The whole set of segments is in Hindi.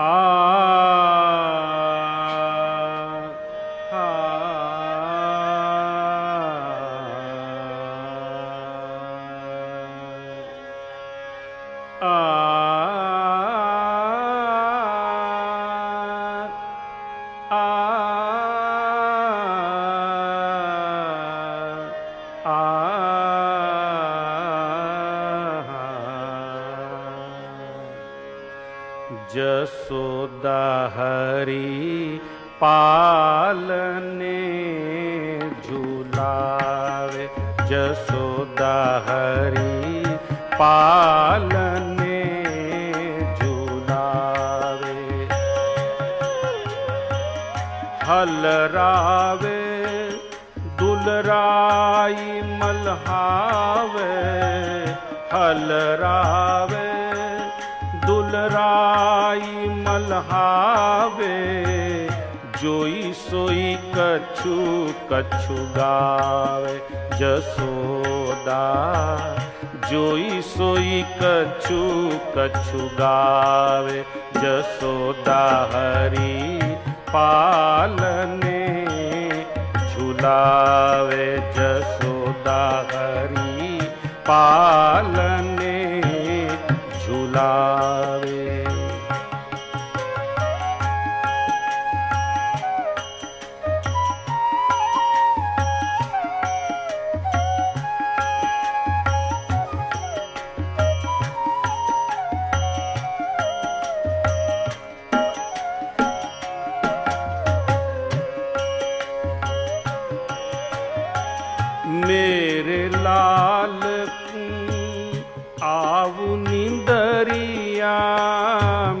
Ah. Uh... जसोदा हरी पालने झूलावे। जसोदा हरी पालने झूलावे। हलरावे दुलराई मलहावे। हलरावे दुलराई जोई सोई कछु कछु गावे। जसोदा, जोई सोई कछु कछु गावे। जसोदा हरी पालने झुलावे। जसोदा हरी पालने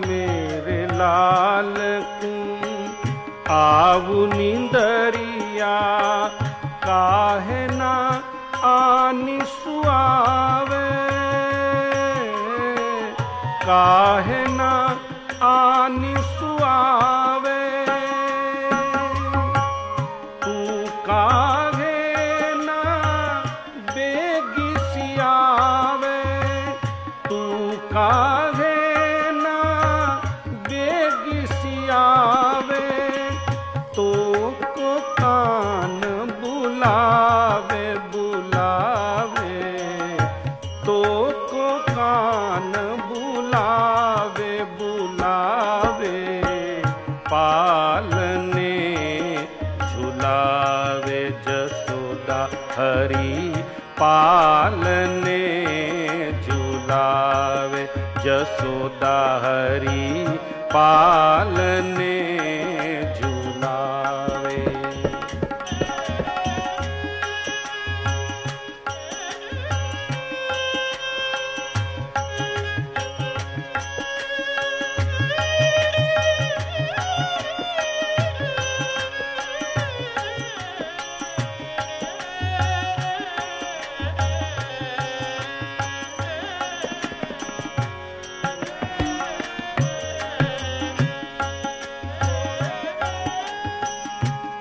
मेरे लाल आऊ नींदरिया काहे ना आनी सुआवे? काहे ना आनी सुआवे? झुलावे जसोदा हरी पालने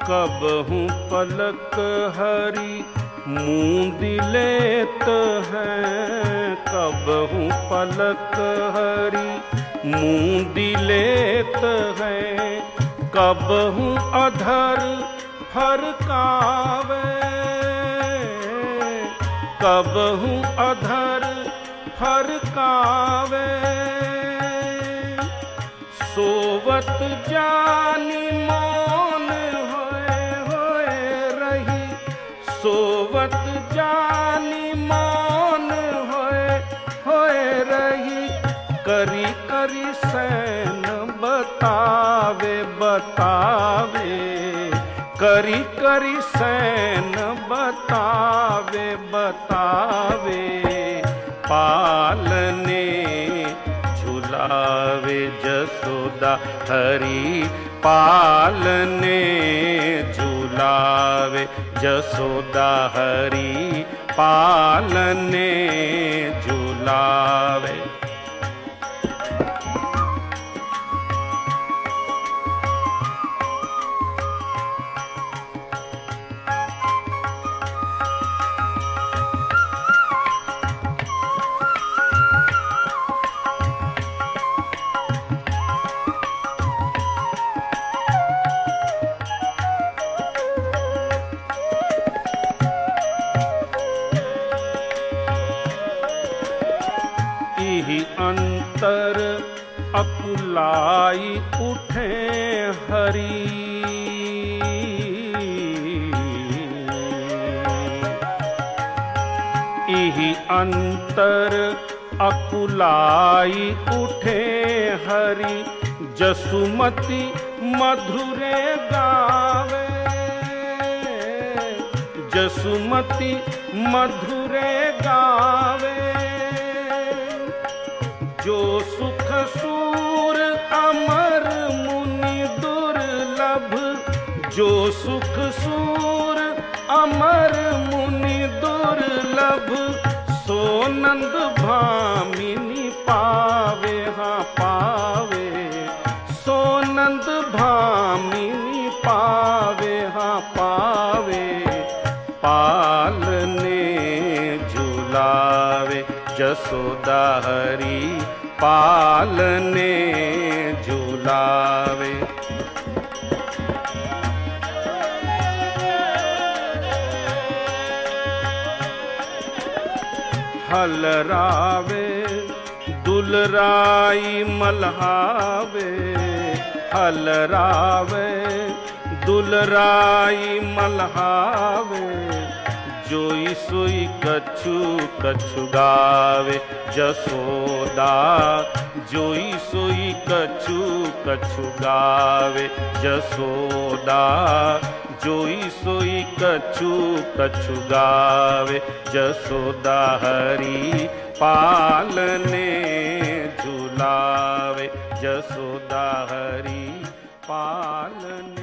कब हूँ पलक हरी, मूंद लेत है। कब हूँ पलक हरी, मूंद लेत है। कब हूँ अधर फरकावे कब हूँ अधर फरकावे सोवत जानी मौन सोवत जानी मौन होए होए रही। करी करी सैन बतावे बतावे। करी करी सैन बतावे बतावे। पालने झुलावे जसोदा हरी, पालने जसोदा हरी पालने झुलावे अकुलाई उठे हरी। इही अंतर अकुलाई उठे हरि, जसुमती मधुरे गावे। जसुमती मधुरे गावे। जो सुख सूर जो सुख सूर अमर मुनि दुर्लभ सोनंद भामिनी पावे हाँ पावे। सोनंद भामिनी पावे हाँ पावे। पालने झुलावे हरी। पालने झुलावे हलरावे दुलराई मलहावे। हलरावे दुलराई मलहावे। जोई सोई कछु कछु गावे जसोदा जोई सोई कछु कछु गावे जसोदा जोई सोई कछु कछु गावे जसोदा हरी पालने झुलावे जसोदा हरी पालने